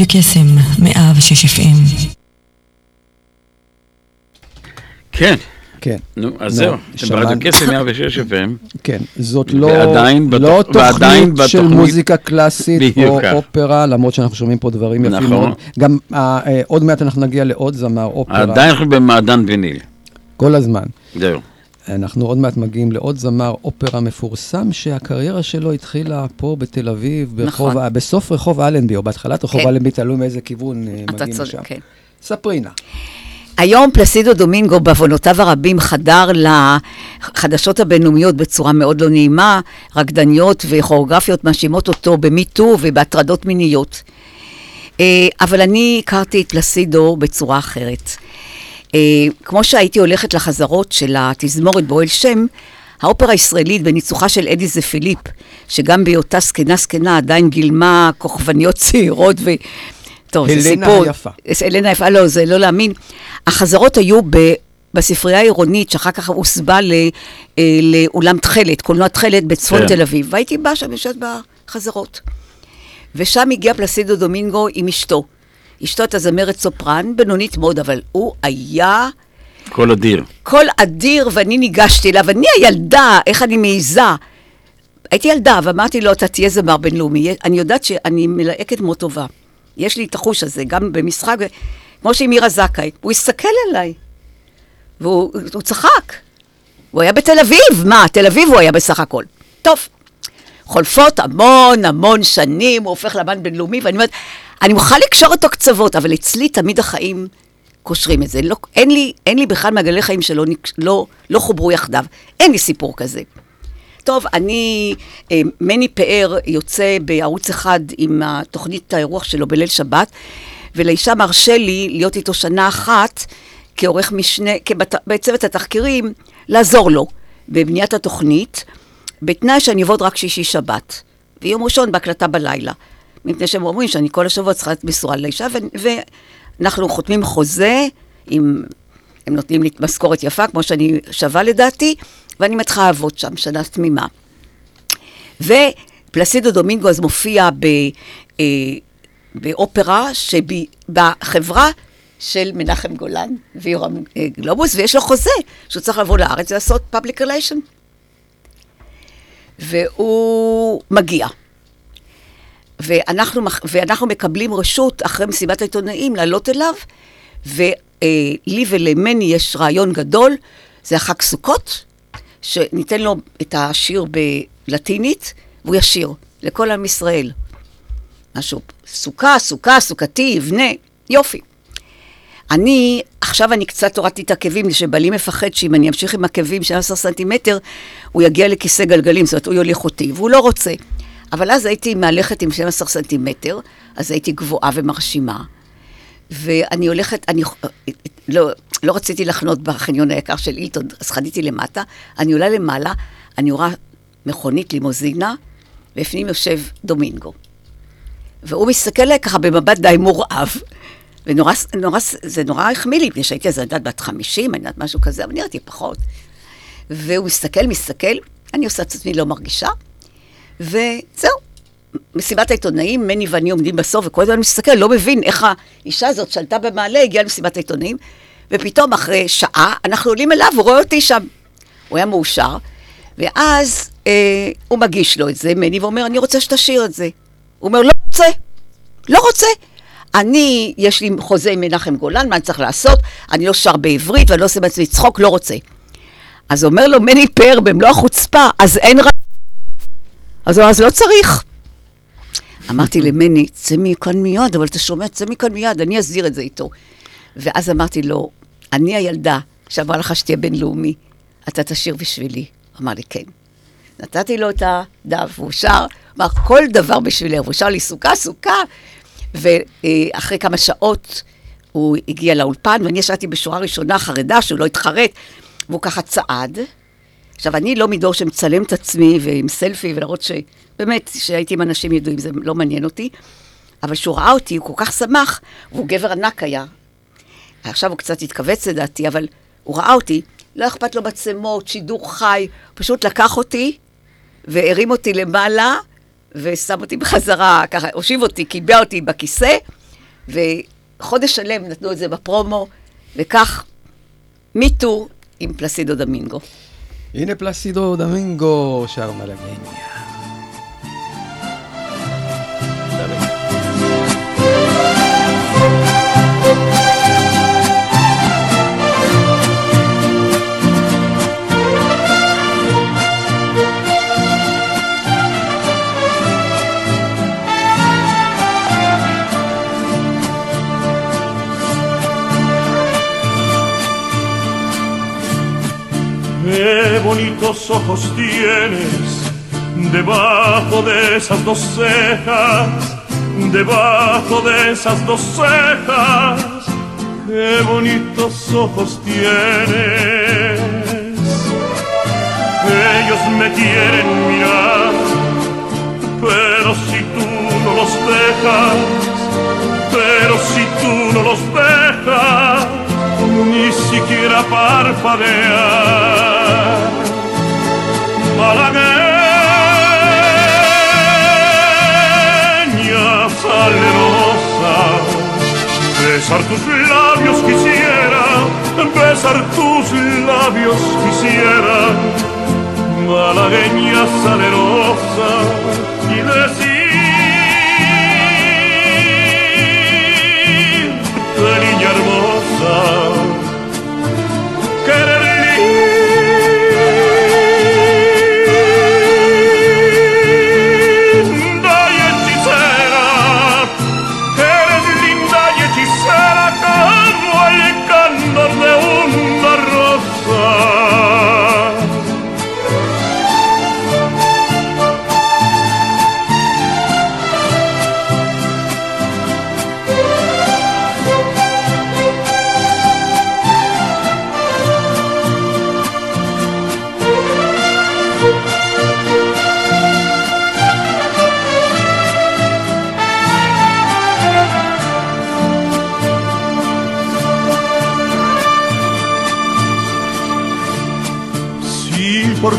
Speaker 8: רדיו קסם, 106 FM.
Speaker 2: כן.
Speaker 3: כן.
Speaker 2: נו, אז זהו. אתם. ברדיו קסם 106 FM. [LAUGHS]
Speaker 3: כן, זאת לא,
Speaker 2: ועדיין בתוכ-
Speaker 3: לא
Speaker 2: ועדיין
Speaker 3: תוכנית של
Speaker 2: בתוכנית-
Speaker 3: מוזיקה קלאסית או
Speaker 2: כך.
Speaker 3: אופרה, למרות שאנחנו שומעים פה דברים יפים
Speaker 2: נכון.
Speaker 3: מאוד. גם אה, אה, עוד מעט אנחנו נגיע לעוד זמר אופרה.
Speaker 2: עדיין אנחנו במעדן ויניל.
Speaker 3: כל הזמן.
Speaker 2: זהו.
Speaker 3: אנחנו עוד מעט מגיעים לעוד זמר אופרה מפורסם שהקריירה שלו התחילה פה בתל אביב, ברחוב,
Speaker 4: נכון.
Speaker 3: בסוף רחוב אלנבי, או בהתחלת רחוב
Speaker 4: כן.
Speaker 3: אלנבי, תלוי מאיזה כיוון אה, מגיעים
Speaker 4: צודק,
Speaker 3: לשם.
Speaker 4: כן.
Speaker 3: ספרי נא.
Speaker 4: היום פלסידו דומינגו בעוונותיו הרבים חדר לחדשות הבינלאומיות בצורה מאוד לא נעימה, רקדניות וכוריאוגרפיות מאשימות אותו במיטו ובהטרדות מיניות. אה, אבל אני הכרתי את פלסידו בצורה אחרת. אה, כמו שהייתי הולכת לחזרות של התזמורת באוהל שם, האופרה הישראלית בניצוחה של אדי זה פיליפ, שגם בהיותה זקנה זקנה עדיין גילמה כוכבניות [LAUGHS] צעירות ו... טוב, זה
Speaker 3: הלנה
Speaker 4: סיפור.
Speaker 3: היפה.
Speaker 4: אלנה יפה, לא, זה לא להאמין. החזרות היו בספרייה העירונית, שאחר כך הוסבה ל, אה, לאולם תכלת, קולנוע תכלת בצפון
Speaker 2: כן.
Speaker 4: תל אביב, והייתי באה שם, יושבת בחזרות. ושם הגיע פלסידו דומינגו עם אשתו. אשתו הייתה זמרת סופרן, בינונית מאוד, אבל הוא היה
Speaker 2: קול אדיר.
Speaker 4: קול אדיר, ואני ניגשתי אליו, אני הילדה, איך אני מעיזה. הייתי ילדה, ואמרתי לו, אתה תהיה זמר בינלאומי. אני יודעת שאני מלהקת מאוד טובה. יש לי את החוש הזה, גם במשחק, כמו שעם מירה זכאי. הוא הסתכל עליי, והוא הוא צחק. הוא היה בתל אביב, מה, תל אביב הוא היה בסך הכל. טוב, חולפות המון המון שנים, הוא הופך לאמן בינלאומי, ואני אומרת, אני מוכרחה לקשור אותו קצוות, אבל אצלי תמיד החיים קושרים את זה. לא, אין, לי, אין לי בכלל מעגלי חיים שלא לא, לא חוברו יחדיו. אין לי סיפור כזה. טוב, אני, אה, מני פאר יוצא בערוץ אחד עם התוכנית האירוח שלו בליל שבת, ולאישה מרשה לי להיות איתו שנה אחת כעורך משנה, כבת- בצוות התחקירים, לעזור לו בבניית התוכנית, בתנאי שאני אעבוד רק שישי שבת, ויום ראשון בהקלטה בלילה. מפני שהם אומרים שאני כל השבוע צריכה להיות מסורה לאישה, ו- ואנחנו חותמים חוזה עם... הם נותנים לי משכורת יפה, כמו שאני שווה לדעתי, ואני מתחילה לעבוד שם שנה תמימה. ופלסידו דומינגו אז מופיע ב, אה, באופרה שבחברה של מנחם גולן ויורם אה, גלובוס, ויש לו חוזה שהוא צריך לבוא לארץ ולעשות פאבליק ריליישן. והוא מגיע. ואנחנו, ואנחנו מקבלים רשות אחרי מסיבת העיתונאים לעלות אליו, ולי ולמני יש רעיון גדול, זה החג סוכות, שניתן לו את השיר בלטינית, והוא ישיר לכל עם ישראל. משהו, סוכה, סוכה, סוכתי, יבנה, יופי. אני, עכשיו אני קצת הורדתי את עקבים, שבעלי מפחד שאם אני אמשיך עם עקבים של 10 סנטימטר, הוא יגיע לכיסא גלגלים, זאת אומרת, הוא יוליך אותי, והוא לא רוצה. אבל אז הייתי מהלכת עם 12 סנטימטר, אז הייתי גבוהה ומרשימה. ואני הולכת, אני לא, לא רציתי לחנות בחניון היקר של אילטון, אז חניתי למטה, אני עולה למעלה, אני רואה מכונית לימוזינה, בפנים יושב דומינגו. והוא מסתכל עליי ככה במבט די מורעב. ונורא, נורא, זה נורא החמיא לי, מפני שהייתי אז, אני בת 50, אני יודעת, משהו כזה, אבל נראיתי פחות. והוא מסתכל, מסתכל, אני עושה את עצמי לא מרגישה, וזהו. מסיבת העיתונאים, מני ואני עומדים בסוף, וכל הזמן מסתכל, לא מבין איך האישה הזאת שלטה במעלה, הגיעה למסיבת העיתונאים, ופתאום אחרי שעה, אנחנו עולים אליו, הוא רואה אותי שם. הוא היה מאושר, ואז אה, הוא מגיש לו את זה, מני, ואומר, אני רוצה שתשאיר את זה. הוא אומר, לא רוצה, לא רוצה. אני, יש לי חוזה עם מנחם גולן, מה אני צריך לעשות? אני לא שר בעברית ואני לא עושה בעצמי צחוק, לא רוצה. אז אומר לו מני פאר במלוא החוצפה, אז אין רע. אז הוא אמר, אז לא צריך. אמרתי למני, צא מכאן מיד, אבל אתה שומע, צא מכאן מיד, אני אסדיר את זה איתו. ואז אמרתי לו, אני הילדה שאמרה לך שתהיה בינלאומי, אתה תשאיר בשבילי. אמר לי, כן. נתתי לו את הדף, והוא שר, אמר, כל דבר בשבילי, והוא שר לי סוכה, סוכה. ואחרי כמה שעות הוא הגיע לאולפן, ואני ישבתי בשורה ראשונה, חרדה, שהוא לא התחרט, והוא ככה צעד. עכשיו, אני לא מדור שמצלם את עצמי ועם סלפי, ולהראות שבאמת, שהייתי עם אנשים ידועים, זה לא מעניין אותי. אבל כשהוא ראה אותי, הוא כל כך שמח, והוא גבר ענק היה. עכשיו הוא קצת התכווץ לדעתי, אבל הוא ראה אותי, לא אכפת לו מצלמות, שידור חי, פשוט לקח אותי והרים אותי למעלה, ושם אותי בחזרה, ככה, הושיב אותי, קיבע אותי בכיסא, וחודש שלם נתנו את זה בפרומו, וכך, מיטו עם פלסידו דמינגו.
Speaker 3: הנה פלסידו דמינגו, שר מלגניה.
Speaker 9: Bonitos ojos tienes debajo de esas dos cejas, debajo de esas dos cejas. Qué bonitos ojos tienes. Ellos me quieren mirar, pero si tú no los dejas, pero si tú no los dejas, ni siquiera parpadear. Malagueña salerosa, besar tus labios quisiera, besar tus labios quisiera. Malagueña salerosa y decir niña hermosa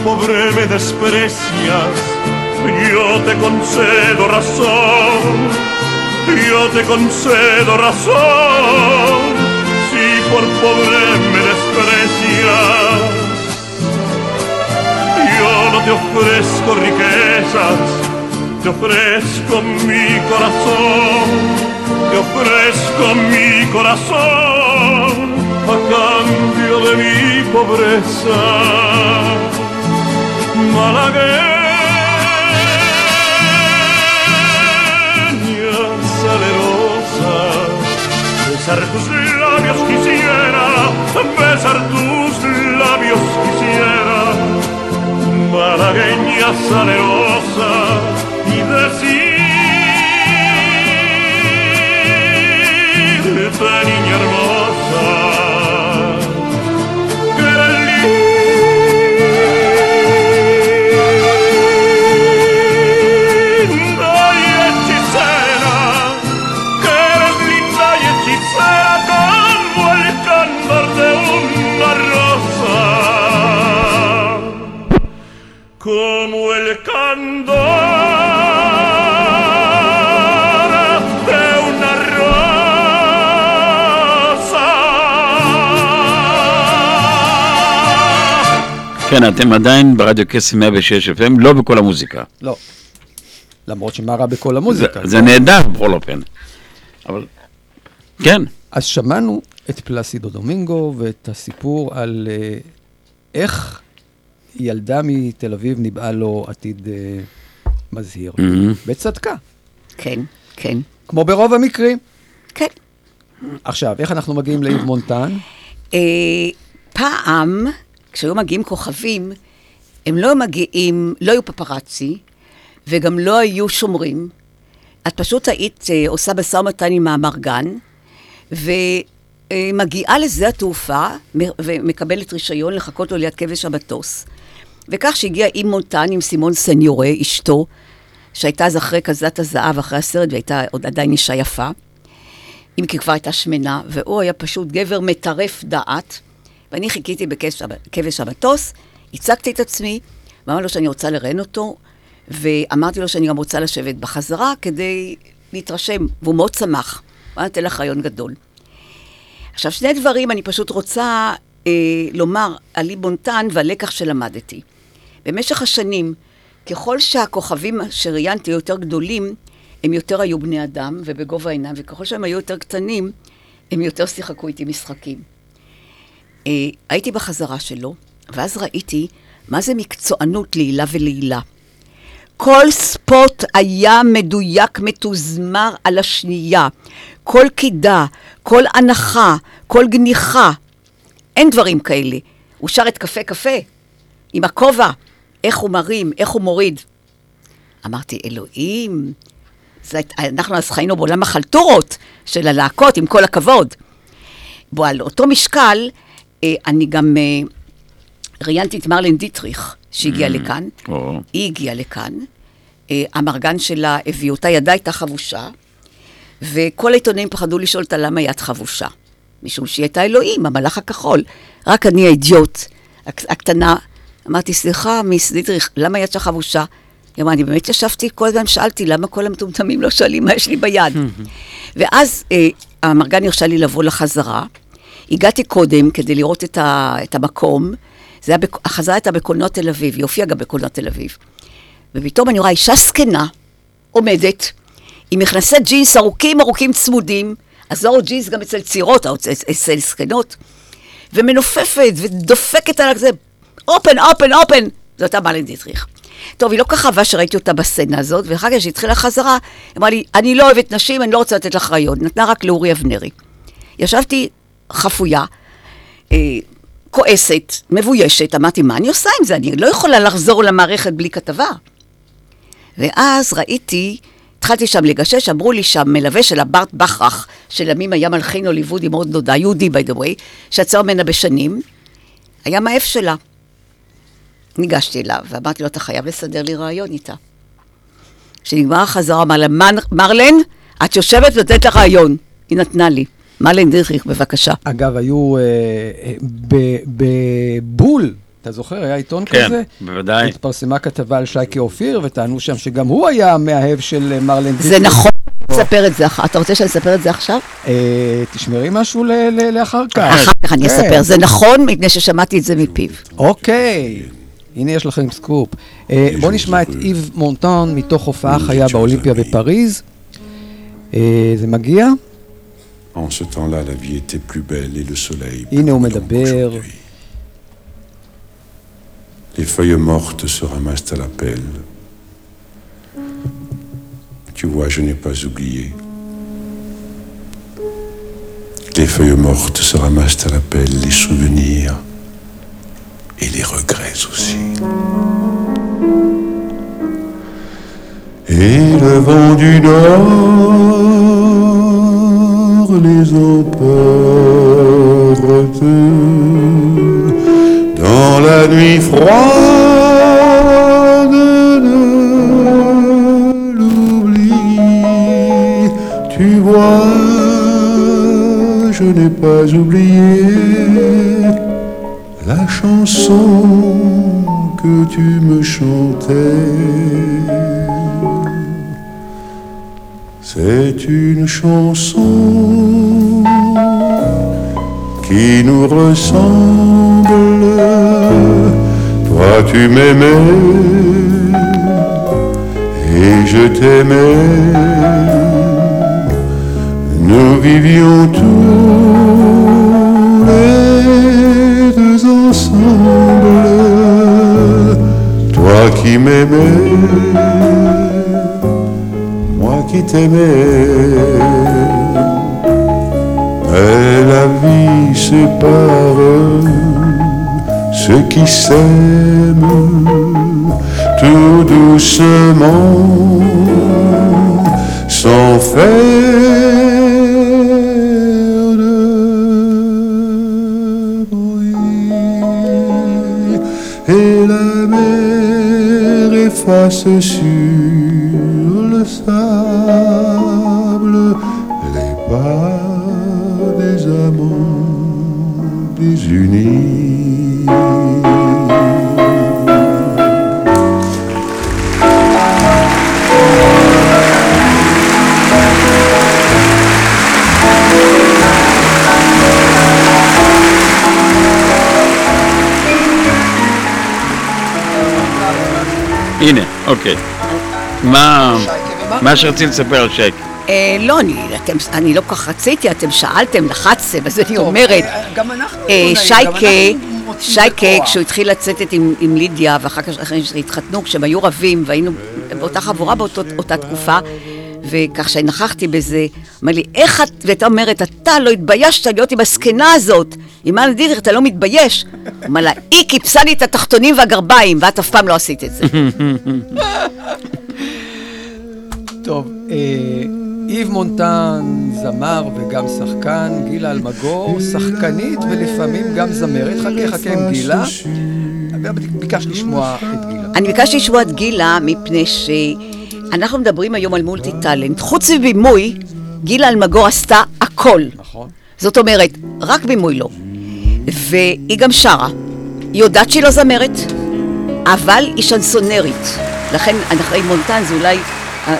Speaker 9: pobre me desprecias, yo te concedo razón, yo te concedo razón. Si por pobre me desprecias, yo no te ofrezco riquezas, te ofrezco mi corazón, te ofrezco mi corazón a cambio de mi pobreza. Malagueña salerosa, besar tus labios quisiera, besar tus labios quisiera. Malagueña salerosa y decirte niña hermosa
Speaker 2: כן, אתם עדיין ברדיו קסם 106 FM, לא בכל המוזיקה.
Speaker 3: לא. למרות שמה רע בכל המוזיקה.
Speaker 2: זה, זה נהדר בכל אופן. אבל, כן.
Speaker 3: אז שמענו את פלסידו דומינגו ואת הסיפור על אה, איך ילדה מתל אביב ניבאה לו עתיד אה, מזהיר.
Speaker 2: מהמם.
Speaker 3: בצדקה.
Speaker 4: כן, כן.
Speaker 3: כמו ברוב המקרים.
Speaker 4: כן.
Speaker 3: עכשיו, איך אנחנו מגיעים לאיב מונטן?
Speaker 4: אה, פעם, כשהיו מגיעים כוכבים, הם לא מגיעים, לא היו פפרצי, וגם לא היו שומרים. את פשוט היית אה, עושה משא ומתן עם האמרגן, ומגיעה לשדה התעופה, ומקבלת רישיון לחכות לו ליד כבש המטוס. וכך שהגיע עם מונטן, עם סימון סניורה, אשתו, שהייתה אז אחרי כזת הזהב, אחרי הסרט, והייתה עוד עדיין אישה יפה. אם כי כבר הייתה שמנה, והוא היה פשוט גבר מטרף דעת. ואני חיכיתי בכבש כבש המטוס, הצגתי את עצמי, ואמרתי לו שאני רוצה לראיין אותו, ואמרתי לו שאני גם רוצה לשבת בחזרה כדי להתרשם, והוא מאוד שמח. הוא היה נותן לך רעיון גדול. עכשיו, שני דברים אני פשוט רוצה אה, לומר על לי בונטן והלקח שלמדתי. במשך השנים, ככל שהכוכבים שראיינתי היו יותר גדולים, הם יותר היו בני אדם ובגובה העיניים, וככל שהם היו יותר קטנים, הם יותר שיחקו איתי משחקים. אה, הייתי בחזרה שלו, ואז ראיתי מה זה מקצוענות לעילה ולעילה. כל ספוט היה מדויק, מתוזמר על השנייה. כל קידה, כל הנחה, כל גניחה. אין דברים כאלה. הוא שר את קפה קפה, עם הכובע, איך הוא מרים, איך הוא מוריד. אמרתי, אלוהים, זה, אנחנו אז חיינו בעולם החלטורות של הלהקות, עם כל הכבוד. בו, על אותו משקל, אני גם אה, ראיינתי את מרלן דיטריך, שהגיעה
Speaker 2: Mm.
Speaker 4: לכאן. היא הגיעה לכאן. אה, המרגן שלה הביא אותה, ידה הייתה חבושה, וכל העיתונאים פחדו לשאול אותה למה יד חבושה. משום שהיא הייתה אלוהים, המלאך הכחול. רק אני האידיוט, הק- הקטנה. אמרתי, סליחה, מיס דיטריך, למה יד שלך חבושה? היא אמרה, אני באמת ישבתי, כל הזמן שאלתי, למה כל המטומטמים לא שואלים מה יש לי ביד? [LAUGHS] ואז אה, המרגן הרשה לי לבוא לחזרה. הגעתי קודם כדי לראות את, ה, את המקום. זה היה, החזרה הייתה בקולנוע תל אביב, היא הופיעה גם בקולנוע תל אביב. ופתאום אני רואה אישה זקנה, עומדת, עם מכנסי ג'ינס ארוכים ארוכים צמודים, אז לא ג'ינס גם אצל צעירות, אצל, זקנות, ומנופפת ודופקת על זה, אופן, אופן, אופן. זו הייתה מלן דיטריך. טוב, היא לא כך אהבה שראיתי אותה בסצנה הזאת, ואחר כך כשהתחילה חזרה, אמרה לי, אני לא אוהבת נשים, אני לא רוצה לתת לך רעיון. נתנה רק לאורי אבנרי. ישבתי חפויה, אה, כועסת, מבוישת, אמרתי, מה אני עושה עם זה? אני לא יכולה לחזור למערכת בלי כתבה. ואז ראיתי, התחלתי שם לגשש, אמרו לי שהמלווה של הברט בכרך, שלימים היה מלחין הוליוודי מאוד נודע, יהודי by the way, שיצא ממנה בשנים, היה מאף שלה. ניגשתי אליו ואמרתי לו, אתה חייב לסדר לי רעיון איתה. כשנגמר החזרה, אמר לה, "מר- מרלן, את יושבת ונותנת לה רעיון. היא נתנה לי. מרלן דיטריך, בבקשה.
Speaker 3: אגב, היו אה, אה, ב- בבול, אתה זוכר? היה עיתון
Speaker 2: כן,
Speaker 3: כזה?
Speaker 2: בוודאי.
Speaker 3: התפרסמה כתבה על שייקה אופיר, וטענו שם שגם הוא היה המאהב של אה, מרלן
Speaker 4: זה
Speaker 3: דיטריך.
Speaker 4: נכון, תספר את זה. אתה רוצה שאני אספר את זה עכשיו?
Speaker 3: אה, תשמרי משהו ל- ל- לאחר כך.
Speaker 4: אחר כך אני
Speaker 3: כן.
Speaker 4: אספר. זה נכון, מפני ששמעתי את זה מפיו.
Speaker 3: אוקיי, הנה יש לכם סקופ. אה, בואו נשמע את איב מונטון מתוך הופעה חיה באולימפיה בפריז. אה, זה מגיע,
Speaker 10: En ce temps-là, la vie était plus belle et le soleil plus long Les feuilles mortes se ramassent à la pelle. Tu vois, je n'ai pas oublié. Les feuilles mortes se ramassent à la pelle, les souvenirs et les regrets aussi. Et le vent du nord les emporte dans la nuit froide de l'oubli. Tu vois, je n'ai pas oublié la chanson que tu me chantais. C'est une chanson qui nous ressemble. Toi tu m'aimais et je t'aimais. Nous vivions tous les deux ensemble. Toi qui m'aimais qui t'aimais. Mais la vie sépare ceux qui s'aiment tout doucement, sans faire de bruit. Et la mer efface sur sable les pas des amants désunis.
Speaker 2: הנה, אוקיי. מה מה שרציתי לספר על שייקה?
Speaker 4: אה, לא, אני, אתם, אני לא כל כך רציתי, אתם שאלתם, לחצתם, אז אני אומרת,
Speaker 3: גם אנחנו
Speaker 4: אה,
Speaker 3: גם
Speaker 4: שייקה,
Speaker 3: אנחנו מוצאים
Speaker 4: שייקה. כשהוא התחיל לצאת עם, לידיה, ואחר כך אחרי שהתחתנו, כשהם היו רבים, והיינו באותה חבורה באותה תקופה, וכך שנכחתי בזה, אמר לי, איך את, והייתה אומרת, אתה לא התביישת להיות עם הזקנה הזאת, עם אנה דיריך, אתה לא מתבייש? אמר לה, היא קיפסה לי את התחתונים והגרביים, ואת אף פעם לא עשית את זה. [LAUGHS]
Speaker 3: טוב, אה, איב מונטן, זמר וגם שחקן, גילה אלמגור, שחקנית ולפעמים גם זמרת. חכה, חכה עם גילה. ביקשת לשמוע את גילה.
Speaker 4: אני ביקשתי לשמוע את גילה מפני שאנחנו מדברים היום על מולטי טאלנט. חוץ מבימוי, גילה אלמגור עשתה הכל.
Speaker 3: נכון.
Speaker 4: זאת אומרת, רק בימוי לא. והיא גם שרה. היא יודעת שהיא לא זמרת, אבל היא שנסונרית. לכן אחרי מונטן זה אולי,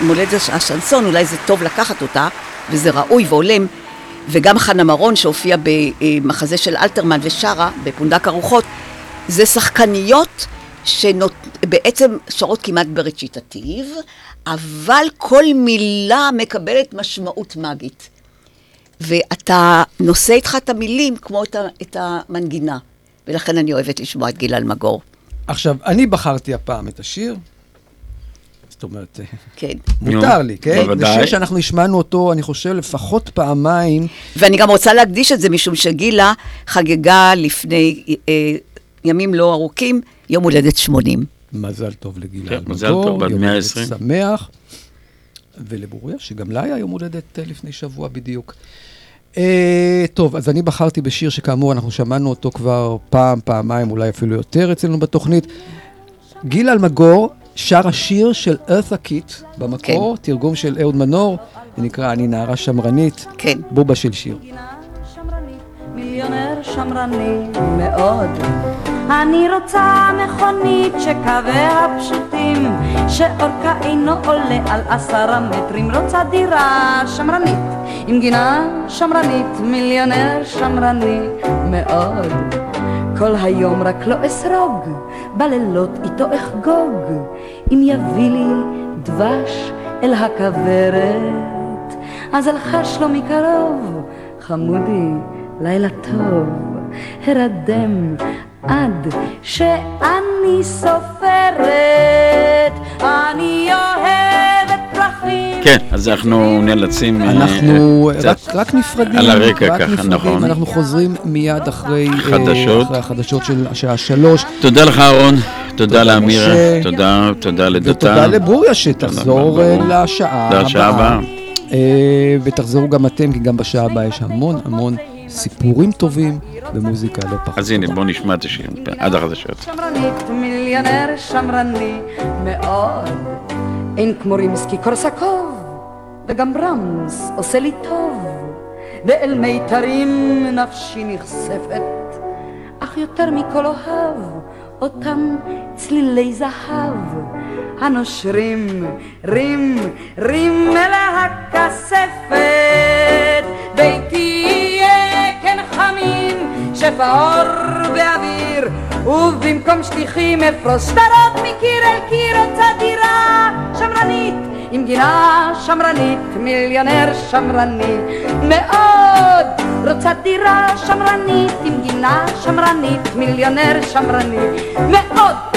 Speaker 4: מולדת השנסון, אולי זה טוב לקחת אותה, וזה ראוי והולם. וגם חנה מרון שהופיעה במחזה של אלתרמן ושרה בפונדק הרוחות, זה שחקניות שבעצם שרות כמעט ברציטטיב, אבל כל מילה מקבלת משמעות מאגית. ואתה נושא איתך את המילים כמו את, ה, את המנגינה, ולכן אני אוהבת לשמוע את גיל אלמגור.
Speaker 3: עכשיו, אני בחרתי הפעם את השיר. זאת אומרת,
Speaker 4: כן.
Speaker 3: מותר לי, כן?
Speaker 2: בוודאי.
Speaker 3: זה שיר שאנחנו השמענו אותו, אני חושב, לפחות פעמיים.
Speaker 4: ואני גם רוצה להקדיש את זה משום שגילה חגגה לפני אה, ימים לא ארוכים יום הולדת 80.
Speaker 3: מזל טוב לגילה
Speaker 2: כן,
Speaker 3: אלמגור.
Speaker 2: מזל טוב,
Speaker 3: יום
Speaker 2: 120.
Speaker 3: הולדת שמח. ולבוריה, שגם לה היה יום הולדת אה, לפני שבוע בדיוק. אה, טוב, אז אני בחרתי בשיר שכאמור, אנחנו שמענו אותו כבר פעם, פעמיים, אולי אפילו יותר אצלנו בתוכנית. גיל אלמגור שרה שיר של ארת'ה קיט, במקור, כן. תרגום של אהוד מנור, זה נקרא "אני נערה שמרנית",
Speaker 4: כן.
Speaker 3: בובה של שיר.
Speaker 11: מיליונר שמרני מאוד. אני רוצה מכונית שקוויה פשוטים, שאורכה אינו עולה על עשרה מטרים. רוצה דירה שמרנית, עם גינה שמרנית, מיליונר שמרני מאוד. כל היום רק לא אסרוג, בלילות איתו אחגוג, אם יביא לי דבש אל הכוורת, אז אלחש לו מקרוב, חמודי, לילה טוב, הרדם עד שאני סופרת, אני פרחים.
Speaker 2: כן, אז אנחנו נאלצים... אה,
Speaker 3: אנחנו
Speaker 2: קצת
Speaker 3: רק, רק נפרדים,
Speaker 2: על הרקע
Speaker 3: רק
Speaker 2: ככה,
Speaker 3: נפרדים.
Speaker 2: נכון.
Speaker 3: אנחנו חוזרים מיד אחרי אה,
Speaker 2: חדשות.
Speaker 3: אחרי החדשות של השעה שלוש.
Speaker 2: תודה לך, אהרון. תודה לאמירה. תודה, תודה לדותן.
Speaker 3: ותודה לבוריה שתחזור אה, לשעה הבאה.
Speaker 2: לשעה הבאה.
Speaker 3: אה, ותחזרו גם אתם, כי גם בשעה הבאה יש המון המון סיפורים טובים ומוזיקה לא פחות.
Speaker 2: אז הנה, בוא נשמע את השיר עד החדשות.
Speaker 11: שמרנית, מיליונר שמרני מאוד. אין כמו רימסקי קורסקוב, וגם ברמס עושה לי טוב. ואל מיתרים נפשי נחשפת, אך יותר מכל אוהב, אותם צלילי זהב, הנושרים רים, רים אל הכספת. ביתי יהיה כן חמים, שפע אור ואוויר, ובמקום שטיחים אפרוס שטרות מקיר אל קיר רוצה דירה שמרנית, עם גינה שמרנית, מיליונר שמרני מאוד. רוצה דירה שמרנית, עם גינה שמרנית, מיליונר שמרני מאוד.